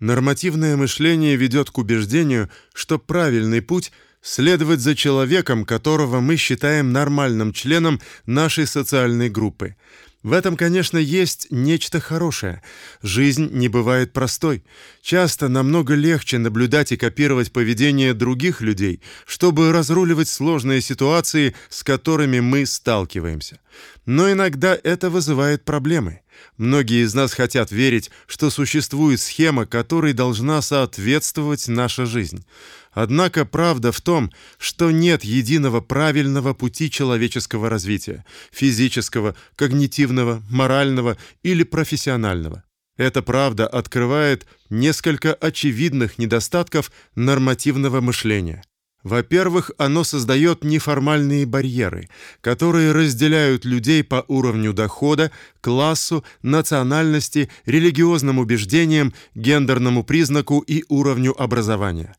Нормативное мышление ведет к убеждению, что правильный путь следовать за человеком, которого мы считаем нормальным членом нашей социальной группы. В этом, конечно, есть нечто хорошее. Жизнь не бывает простой. Часто намного легче наблюдать и копировать поведение других людей, чтобы разруливать сложные ситуации, с которыми мы сталкиваемся. Но иногда это вызывает проблемы. Многие из нас хотят верить, что существует схема, которой должна соответствовать наша жизнь. Однако правда в том, что нет единого правильного пути человеческого развития: физического, когнитивного, морального или профессионального. Эта правда открывает несколько очевидных недостатков нормативного мышления. Во-первых, оно создает неформальные барьеры, которые разделяют людей по уровню дохода, классу, национальности, религиозным убеждениям, гендерному признаку и уровню образования.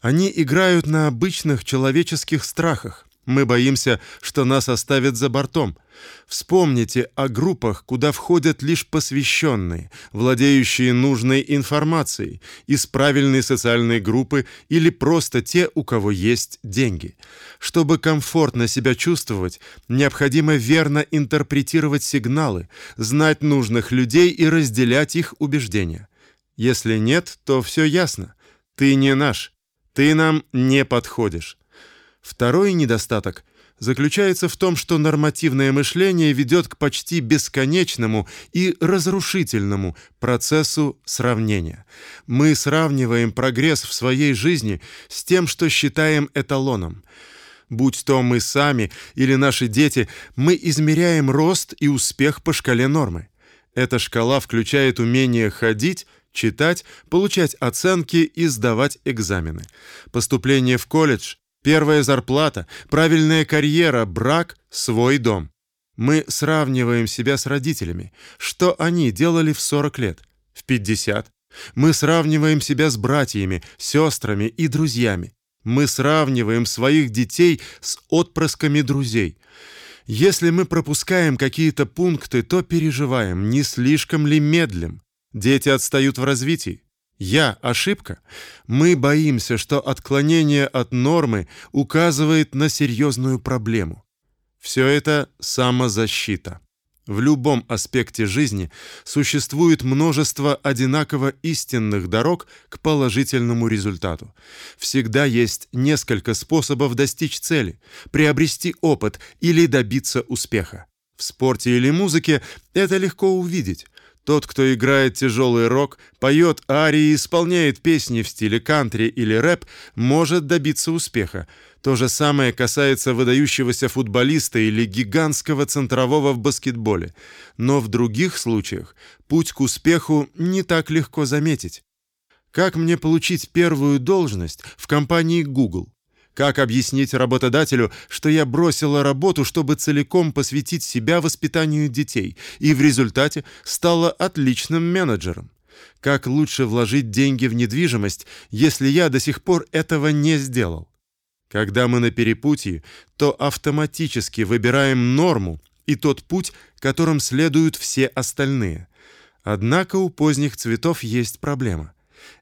Они играют на обычных человеческих страхах. Мы боимся, что нас оставят за бортом. Вспомните о группах, куда входят лишь посвященные, владеющие нужной информацией, из правильной социальной группы или просто те, у кого есть деньги. Чтобы комфортно себя чувствовать, необходимо верно интерпретировать сигналы, знать нужных людей и разделять их убеждения. Если нет, то все ясно. Ты не наш. Ты нам не подходишь. Второй недостаток заключается в том, что нормативное мышление ведет к почти бесконечному и разрушительному процессу сравнения. Мы сравниваем прогресс в своей жизни с тем, что считаем эталоном. Будь то мы сами или наши дети, мы измеряем рост и успех по шкале нормы. Эта шкала включает умение ходить, читать, получать оценки и сдавать экзамены. Поступление в колледж, первая зарплата, правильная карьера, брак, свой дом. Мы сравниваем себя с родителями. Что они делали в 40 лет, в 50? Мы сравниваем себя с братьями, сестрами и друзьями. Мы сравниваем своих детей с отпрысками друзей. Если мы пропускаем какие-то пункты, то переживаем, не слишком ли медлим. Дети отстают в развитии. Я ошибка. Мы боимся, что отклонение от нормы указывает на серьезную проблему. Все это самозащита. В любом аспекте жизни существует множество одинаково истинных дорог к положительному результату. Всегда есть несколько способов достичь цели, приобрести опыт или добиться успеха. В спорте или музыке это легко увидеть. Тот, кто играет тяжелый рок, поет арии, исполняет песни в стиле кантри или рэп, может добиться успеха. То же самое касается выдающегося футболиста или гигантского центрового в баскетболе. Но в других случаях путь к успеху не так легко заметить. Как мне получить первую должность в компании Google? Как объяснить работодателю, что я бросила работу, чтобы целиком посвятить себя воспитанию детей, и в результате стала отличным менеджером? Как лучше вложить деньги в недвижимость, если я до сих пор этого не сделал? Когда мы на перепутье, то автоматически выбираем норму и тот путь, которым следуют все остальные. Однако у поздних цветов есть проблема.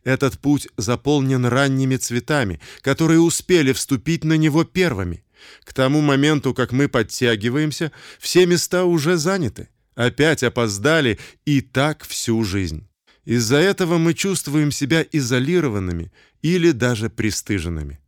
Этот путь заполнен ранними цветами, которые успели вступить на него первыми. К тому моменту, как мы подтягиваемся, все места уже заняты. Опять опоздали, и так всю жизнь. Из-за этого мы чувствуем себя изолированными или даже пристыженными.